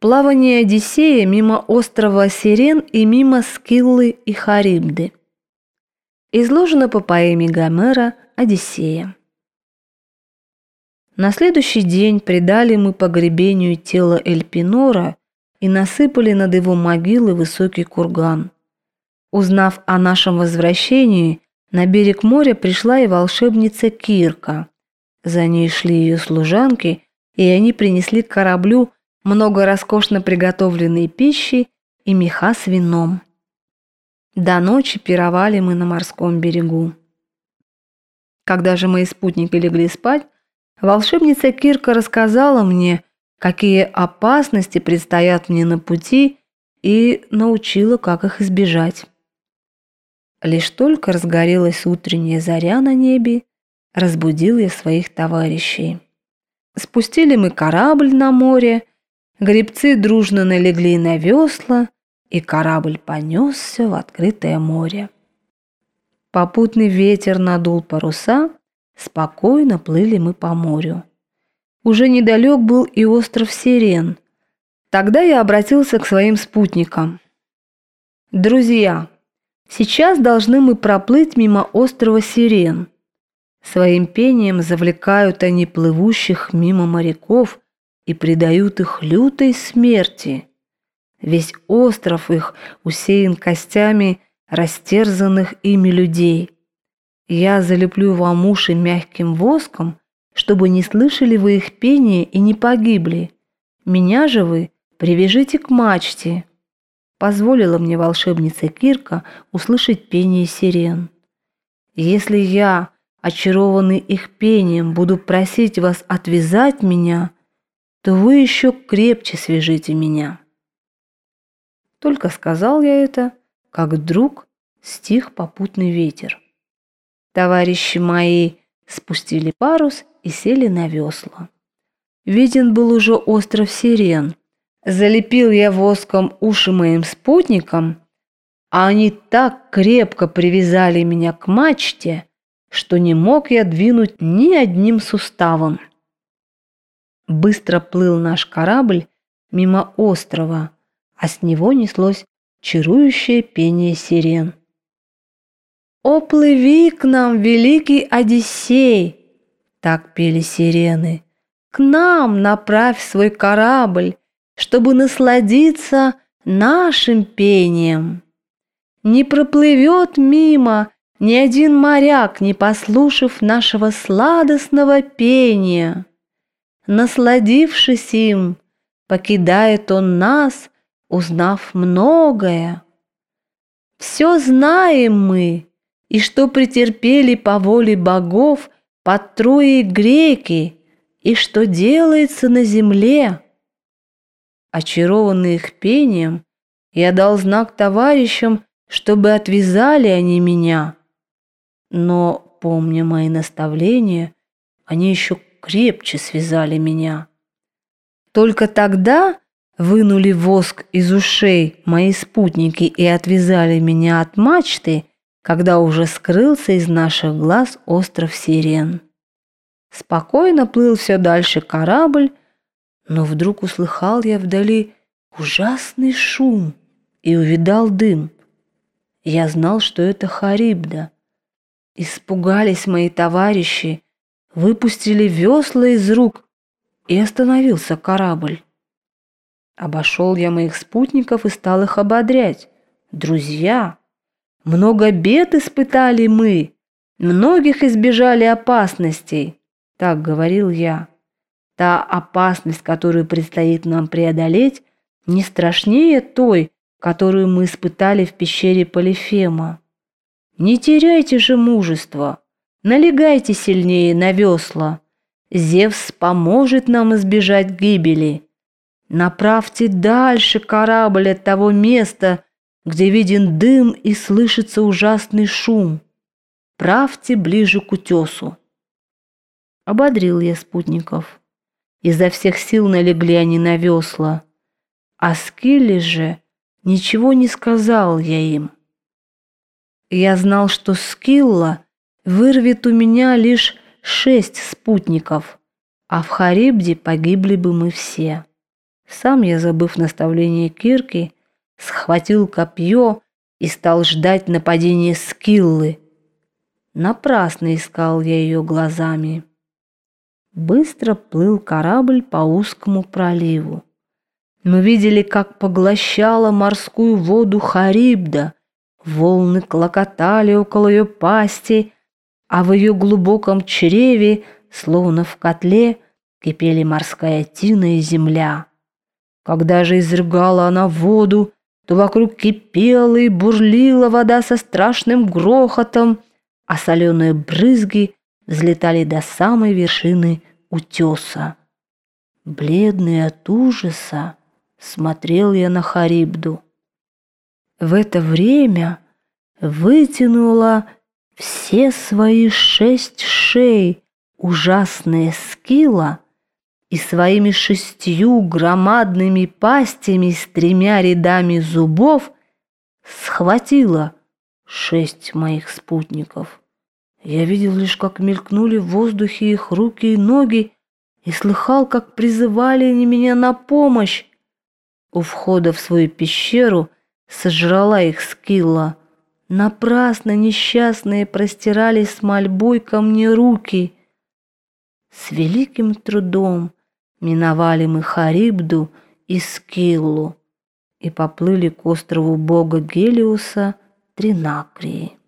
Плавание Одиссея мимо острова Сирен и мимо Скиллы и Харибды. Изложено по поэме Гомера «Одиссея». На следующий день предали мы погребению тело Эльпинора и насыпали над его могилой высокий курган. Узнав о нашем возвращении, на берег моря пришла и волшебница Кирка. За ней шли ее служанки, и они принесли к кораблю много роскошно приготовленной пищи и меха с вином. До ночи пировали мы на морском берегу. Когда же мои спутники легли спать, волшебница Кирка рассказала мне, какие опасности предстоят мне на пути, и научила, как их избежать. Лишь только разгорелась утренняя заря на небе, разбудил я своих товарищей. Спустили мы корабль на море, гребцы дружно налегли на весла, и корабль понесся в открытое море. Попутный ветер надул паруса, спокойно плыли мы по морю. Уже недалек был и остров Сирен. Тогда я обратился к своим спутникам. «Друзья, Сейчас должны мы проплыть мимо острова Сирен. Своим пением завлекают они плывущих мимо моряков и предают их лютой смерти. Весь остров их усеян костями растерзанных ими людей. Я залеплю вам уши мягким воском, чтобы не слышали вы их пение и не погибли. Меня же вы привяжите к мачте, позволила мне волшебница Кирка услышать пение сирен. Если я, очарованный их пением, буду просить вас отвязать меня, то вы еще крепче свяжите меня. Только сказал я это, как вдруг стих попутный ветер. Товарищи мои спустили парус и сели на весла. Виден был уже остров Сирен, Залепил я воском уши моим спутникам, а они так крепко привязали меня к мачте, что не мог я двинуть ни одним суставом. Быстро плыл наш корабль мимо острова, а с него неслось чарующее пение сирен. «О, плыви к нам, великий Одиссей!» — так пели сирены. «К нам направь свой корабль, чтобы насладиться нашим пением. Не проплывет мимо ни один моряк, не послушав нашего сладостного пения. Насладившись им, покидает он нас, узнав многое. Все знаем мы, и что претерпели по воле богов под Троей греки, и что делается на земле. Очарованный их пением, я дал знак товарищам, чтобы отвязали они меня. Но, помня мои наставления, они еще крепче связали меня. Только тогда вынули воск из ушей мои спутники и отвязали меня от мачты, когда уже скрылся из наших глаз остров Сирен. Спокойно плыл все дальше корабль, но вдруг услыхал я вдали ужасный шум и увидал дым. Я знал, что это Харибда. Испугались мои товарищи, выпустили весла из рук, и остановился корабль. Обошел я моих спутников и стал их ободрять. «Друзья, много бед испытали мы, многих избежали опасностей», — так говорил я. Та опасность, которую предстоит нам преодолеть, не страшнее той, которую мы испытали в пещере Полифема. Не теряйте же мужества, налегайте сильнее на весла. Зевс поможет нам избежать гибели. Направьте дальше корабль от того места, где виден дым и слышится ужасный шум. Правьте ближе к утесу. Ободрил я спутников. Изо всех сил налегли они на весла. А Скилли же ничего не сказал я им. Я знал, что Скилла вырвет у меня лишь шесть спутников, а в Харибде погибли бы мы все. Сам я, забыв наставление Кирки, схватил копье и стал ждать нападения Скиллы. Напрасно искал я ее глазами. Быстро плыл корабль по узкому проливу. Мы видели, как поглощала морскую воду Харибда. Волны клокотали около ее пасти, а в ее глубоком чреве, словно в котле, кипели морская тина и земля. Когда же изрыгала она воду, то вокруг кипела и бурлила вода со страшным грохотом, а соленые брызги взлетали до самой вершины утеса. Бледный от ужаса, смотрел я на Харибду. В это время вытянула все свои шесть шеи ужасная скилла и своими шестью громадными пастями с тремя рядами зубов схватила шесть моих спутников. Я видел лишь, как мелькнули в воздухе их руки и ноги, и слыхал, как призывали они меня на помощь. У входа в свою пещеру сожрала их скилла. Напрасно несчастные простирались с мольбой ко мне руки. С великим трудом миновали мы Харибду и Скиллу и поплыли к острову бога Гелиуса Тринакрии.